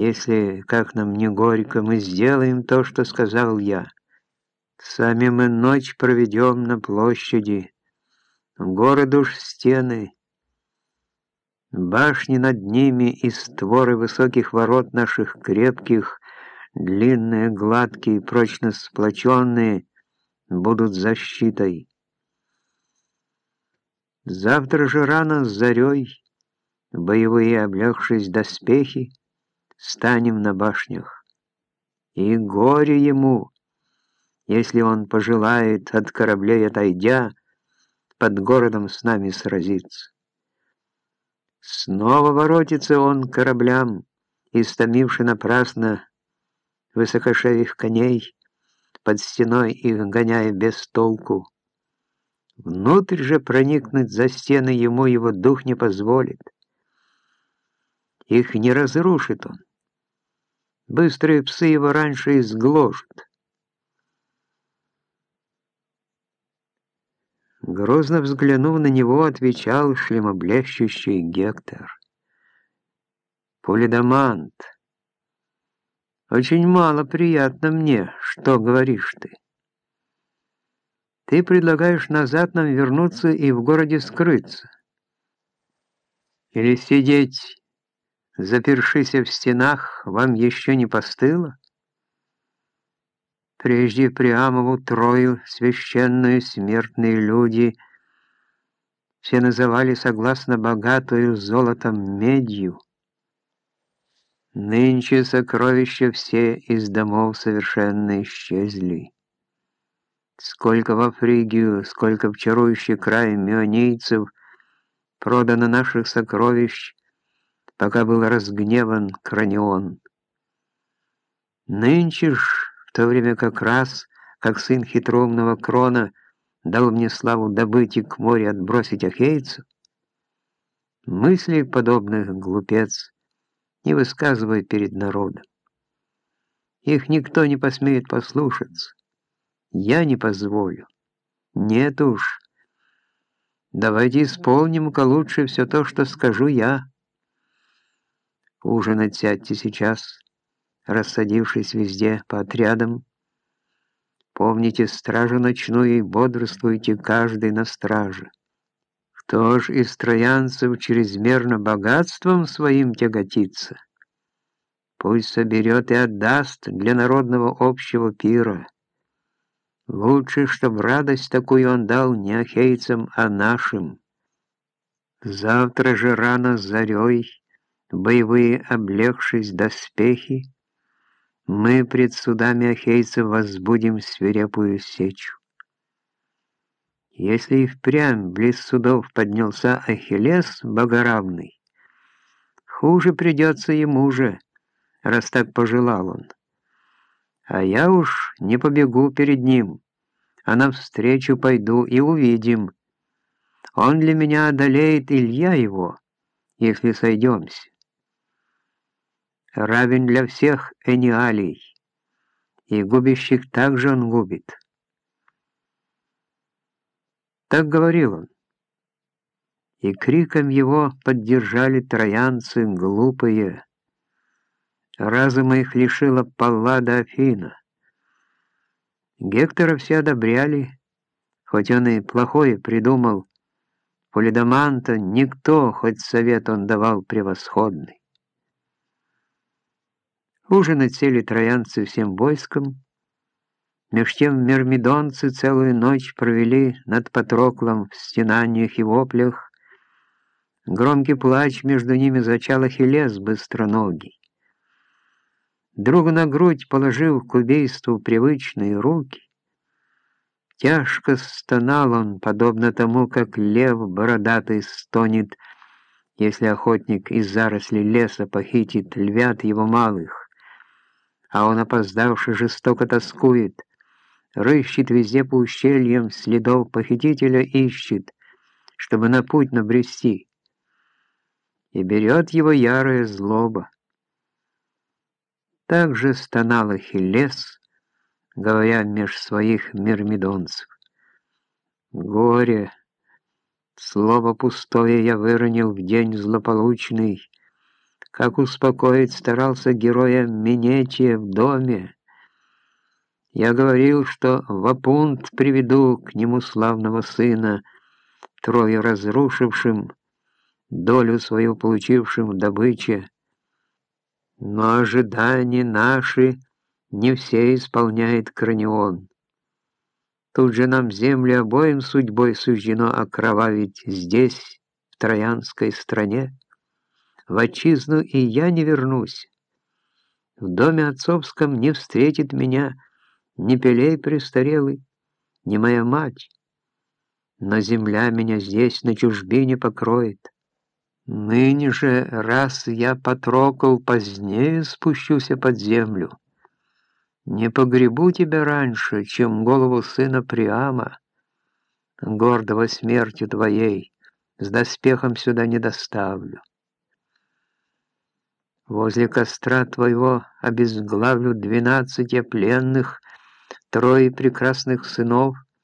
Если, как нам не горько, мы сделаем то, что сказал я. Сами мы ночь проведем на площади, город уж стены, башни над ними и створы высоких ворот наших крепких, длинные, гладкие, прочно сплоченные, будут защитой. Завтра же рано с зарей, боевые облегшись доспехи, станем на башнях. И горе ему, если он пожелает, от кораблей отойдя, под городом с нами сразиться. Снова воротится он к кораблям, истомивши напрасно высокошеих коней, под стеной их гоняя без толку. Внутрь же проникнуть за стены ему его дух не позволит. Их не разрушит он. Быстрые псы его раньше изгложат. Грозно взглянув на него, отвечал шлемоблещущий Гектор. «Полидамант, очень мало приятно мне, что говоришь ты. Ты предлагаешь назад нам вернуться и в городе скрыться. Или сидеть, запершись в стенах, вам еще не постыло?» Прежде Приамову Трою, священную смертные люди, все называли согласно богатую золотом медью. Нынче сокровища все из домов совершенно исчезли. Сколько во Фригию, сколько в чарующий край мионийцев продано наших сокровищ, пока был разгневан Кранион. Нынче ж в то время как раз, как сын хитроумного Крона дал мне славу добыть и к морю отбросить ахейцев, мысли подобных глупец не высказывай перед народом. Их никто не посмеет послушаться. Я не позволю. Нет уж. Давайте исполним-ка лучше все то, что скажу я. Ужинать сядьте сейчас рассадившись везде по отрядам. Помните стражу ночную и бодрствуйте каждый на страже. Кто ж из троянцев чрезмерно богатством своим тяготится? Пусть соберет и отдаст для народного общего пира. Лучше, чтоб радость такую он дал не ахейцам, а нашим. Завтра же рано с зарей, боевые облегшись доспехи, мы пред судами ахейцев возбудим свирепую сечу. Если и впрямь близ судов поднялся Ахиллес богоравный, хуже придется ему же, раз так пожелал он. А я уж не побегу перед ним, а навстречу пойду и увидим. Он для меня одолеет Илья его, если сойдемся равен для всех эниалий, и губящих также он губит. Так говорил он. И криком его поддержали троянцы глупые. Разума их лишила Паллада Афина. Гектора все одобряли, хоть он и плохое придумал. Полидаманта никто, хоть совет он давал превосходный. Ужинать сели троянцы всем войском. Меж тем мирмидонцы целую ночь провели над Патроклом в стенаниях и воплях. Громкий плач между ними зачал Ахиллес быстроногий. Другу на грудь положив к убийству привычные руки, Тяжко стонал он, подобно тому, как лев бородатый стонет, если охотник из зарослей леса похитит львят его малых а он, опоздавший, жестоко тоскует, рыщет везде по ущельям, следов похитителя ищет, чтобы на путь набрести, и берет его ярая злоба. Так же стонал Ахиллес, говоря меж своих мирмидонцев. Горе, слово пустое я выронил в день злополучный, как успокоить старался героя Минетия в доме. Я говорил, что в Апунт приведу к нему славного сына, трое разрушившим, долю свою получившим в добыче. Но ожидания наши не все исполняет Кранион. Тут же нам землю обоим судьбой суждено окровавить здесь, в Троянской стране. В отчизну и я не вернусь. В доме отцовском не встретит меня ни Пелей престарелый, ни моя мать. Но земля меня здесь на чужбине покроет. Ныне же, раз я потрогал, позднее спущуся под землю. Не погребу тебя раньше, чем голову сына Приама, гордого смертью твоей, с доспехом сюда не доставлю. Возле костра твоего обезглавлю двенадцать я пленных, трое прекрасных сынов —